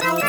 Bye.